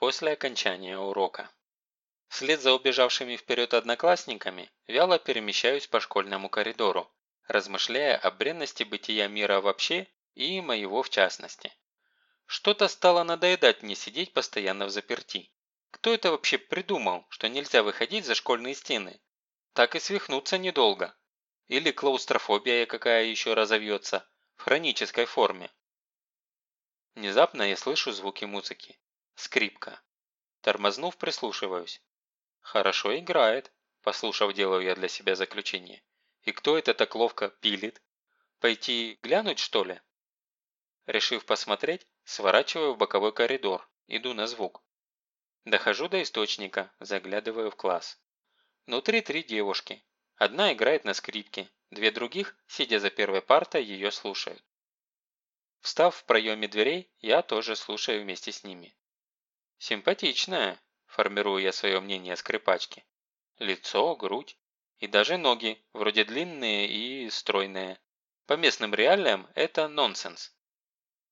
после окончания урока. Вслед за убежавшими вперед одноклассниками вяло перемещаюсь по школьному коридору, размышляя о бренности бытия мира вообще и моего в частности. Что-то стало надоедать мне сидеть постоянно в заперти. Кто это вообще придумал, что нельзя выходить за школьные стены? Так и свихнуться недолго. Или клаустрофобия какая еще разовьется, в хронической форме. Внезапно я слышу звуки музыки. Скрипка. Тормознув, прислушиваюсь. Хорошо играет, послушав, делаю я для себя заключение. И кто это так ловко пилит? Пойти глянуть, что ли? Решив посмотреть, сворачиваю в боковой коридор, иду на звук. Дохожу до источника, заглядываю в класс. Внутри три девушки. Одна играет на скрипке, две других, сидя за первой партой, ее слушают. Встав в проеме дверей, я тоже слушаю вместе с ними. Симпатичная, формирую я свое мнение о скрипачке. Лицо, грудь и даже ноги, вроде длинные и стройные. По местным реалиям это нонсенс.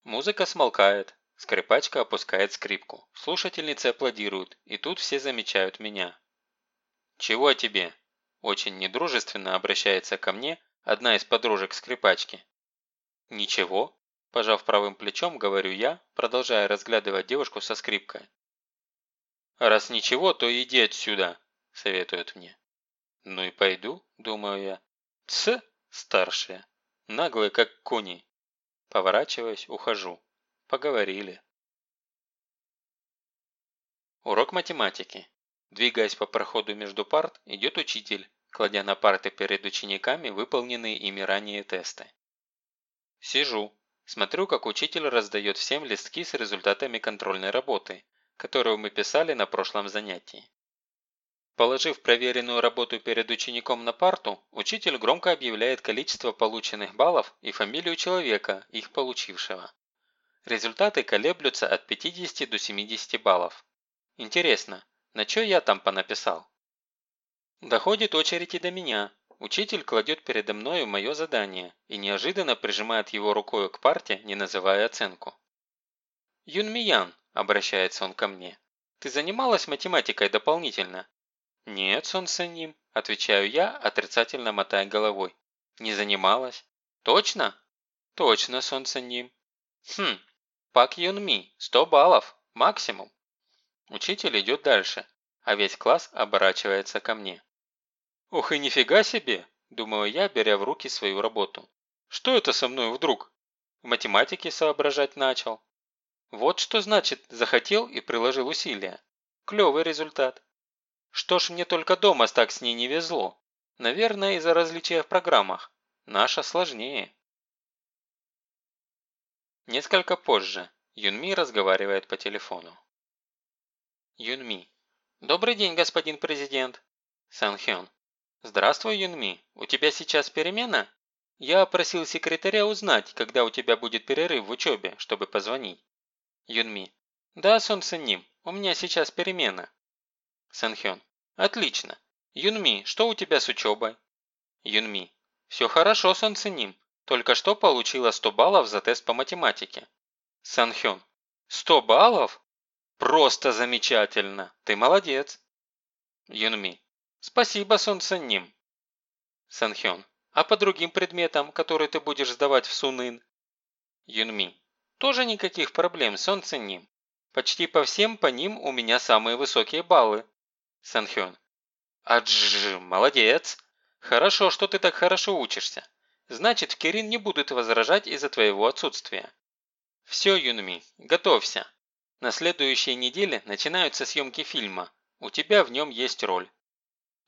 Музыка смолкает, скрипачка опускает скрипку, слушательницы аплодируют, и тут все замечают меня. «Чего тебе?» Очень недружественно обращается ко мне одна из подружек скрипачки. «Ничего», пожав правым плечом, говорю я, продолжая разглядывать девушку со скрипкой. «Раз ничего, то иди отсюда», – советует мне. «Ну и пойду», – думаю я. «Ц, старшая, наглые как кони». Поворачиваюсь, ухожу. Поговорили. Урок математики. Двигаясь по проходу между парт, идет учитель, кладя на парты перед учениками выполненные ими ранее тесты. Сижу, смотрю, как учитель раздает всем листки с результатами контрольной работы, которую мы писали на прошлом занятии. Положив проверенную работу перед учеником на парту, учитель громко объявляет количество полученных баллов и фамилию человека, их получившего. Результаты колеблются от 50 до 70 баллов. Интересно, на что я там понаписал? Доходит очередь и до меня. Учитель кладет передо мною мое задание и неожиданно прижимает его рукой к парте, не называя оценку. «Юнмиян», – обращается он ко мне, – «ты занималась математикой дополнительно?» «Нет, Сонсеним», – отвечаю я, отрицательно мотая головой. «Не занималась». «Точно?» «Точно, Сонсеним». «Хм, Пак Юнми, 100 баллов, максимум». Учитель идет дальше, а весь класс оборачивается ко мне. «Ух и нифига себе!» – думаю я, беря в руки свою работу. «Что это со мной вдруг? В математике соображать начал. Вот что значит захотел и приложил усилия. Клевый результат. Что ж мне только дома так с ней не везло? Наверное, из-за различия в программах. Наша сложнее. Несколько позже Юнми разговаривает по телефону. Юнми. Добрый день, господин президент. Санхён. Здравствуй, Юнми. У тебя сейчас перемена? Я просил секретаря узнать, когда у тебя будет перерыв в учебе, чтобы позвонить. Юнми. Да, Сон Ним, у меня сейчас перемена. Санхён. Отлично. Юнми, что у тебя с учебой? Юнми. Все хорошо, Сон Ним. Только что получила 100 баллов за тест по математике. Санхён. 100 баллов? Просто замечательно. Ты молодец. Юнми. Спасибо, Сон Ним. Санхён. А по другим предметам, которые ты будешь сдавать в Сунын? Юнми. Тоже никаких проблем, Сон Ним. Почти по всем по ним у меня самые высокие баллы. Санхён. Адж, молодец. Хорошо, что ты так хорошо учишься. Значит, Кирин не будет возражать из-за твоего отсутствия. Все, Юнми, готовься. На следующей неделе начинаются съемки фильма. У тебя в нем есть роль.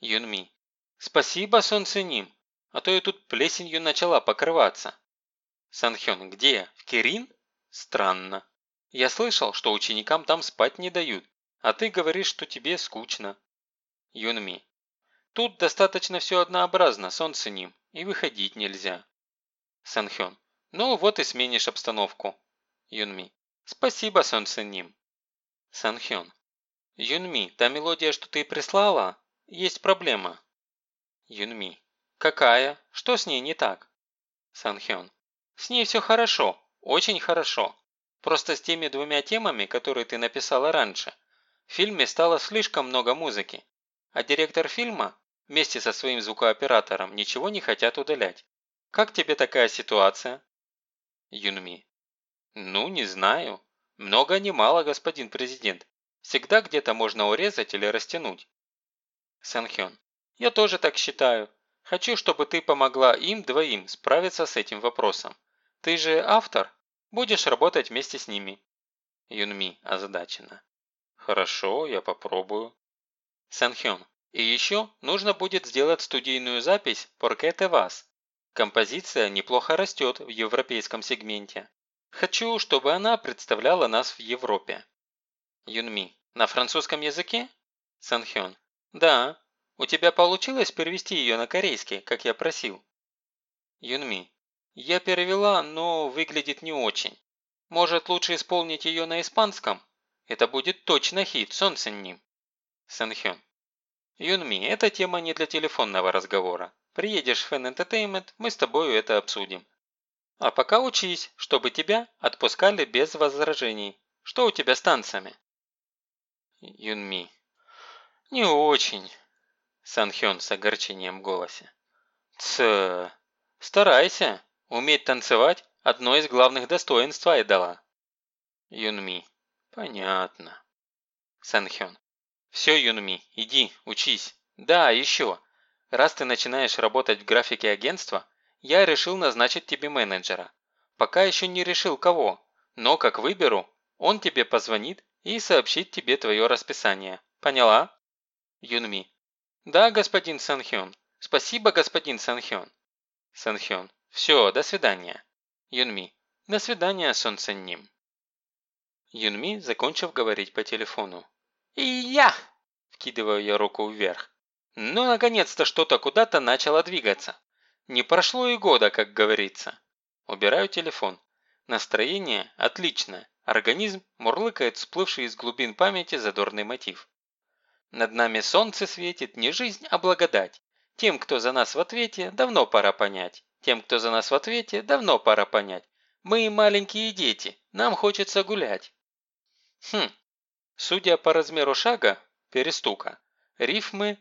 Юнми. Спасибо, Солнценим. А то я тут плесенью начала покрываться. Санхён, где? В Кирин? Странно. Я слышал, что ученикам там спать не дают, а ты говоришь, что тебе скучно. Юнми. Тут достаточно все однообразно, солнце ним, и выходить нельзя. Санхён. Ну вот и сменишь обстановку. Юнми. Спасибо, солнце ним. Санхён. Юнми, та мелодия, что ты прислала, есть проблема. Юнми. Какая? Что с ней не так? Санхён. С ней все хорошо, очень хорошо. Просто с теми двумя темами, которые ты написала раньше, В фильме стало слишком много музыки, а директор фильма вместе со своим звукооператором ничего не хотят удалять. Как тебе такая ситуация? Юнми. Ну, не знаю. Много не мало, господин президент. Всегда где-то можно урезать или растянуть. Санхён. Я тоже так считаю. Хочу, чтобы ты помогла им двоим справиться с этим вопросом. Ты же автор. Будешь работать вместе с ними. Юнми озадачена. Хорошо, я попробую. Санхён. И еще нужно будет сделать студийную запись «Порке те вас». Композиция неплохо растет в европейском сегменте. Хочу, чтобы она представляла нас в Европе. Юнми. На французском языке? Санхён. Да. У тебя получилось перевести ее на корейский, как я просил? Юнми. Я перевела, но выглядит не очень. Может, лучше исполнить ее на испанском? Это будет точно хит, солнце ним. Санхён. Юнми, эта тема не для телефонного разговора. Приедешь в Fan Entertainment, мы с тобою это обсудим. А пока учись, чтобы тебя отпускали без возражений. Что у тебя с танцами? Юнми. Не очень. Санхён с огорчением в голосе. Ц. Старайся. Уметь танцевать – одно из главных достоинств Айдала. Юнми. Понятно. Санхён. Все, Юнми, иди, учись. Да, еще. Раз ты начинаешь работать в графике агентства, я решил назначить тебе менеджера. Пока еще не решил кого, но как выберу, он тебе позвонит и сообщит тебе твое расписание. Поняла? Юнми. Да, господин Санхён. Спасибо, господин Санхён. Санхён. Все, до свидания. Юнми. До свидания, Сон Сенним. Юнми, закончив говорить по телефону. «И я!» – вкидываю я руку вверх. Ну, наконец-то что-то куда-то начало двигаться. Не прошло и года, как говорится. Убираю телефон. Настроение отличное. Организм мурлыкает всплывший из глубин памяти задорный мотив. Над нами солнце светит не жизнь, а благодать. Тем, кто за нас в ответе, давно пора понять. Тем, кто за нас в ответе, давно пора понять. Мы маленькие дети, нам хочется гулять. Хм, Судя по размеру шага, перестука, рифмы,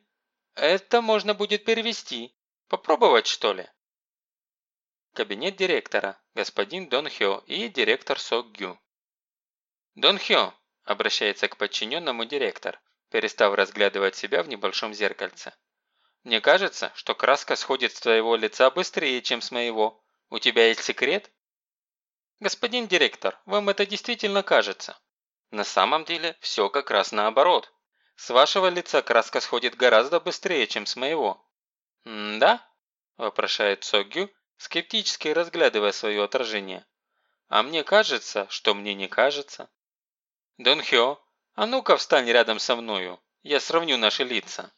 это можно будет перевести. Попробовать, что ли? Кабинет директора, господин Дон Хё и директор Сок Гю. Дон Хё, обращается к подчиненному директор, перестав разглядывать себя в небольшом зеркальце. Мне кажется, что краска сходит с твоего лица быстрее, чем с моего. У тебя есть секрет? Господин директор, вам это действительно кажется. На самом деле все как раз наоборот. С вашего лица краска сходит гораздо быстрее, чем с моего. «Да?» – вопрошает Согю, скептически разглядывая свое отражение. «А мне кажется, что мне не кажется». «Дон Хё, а ну-ка встань рядом со мною, я сравню наши лица».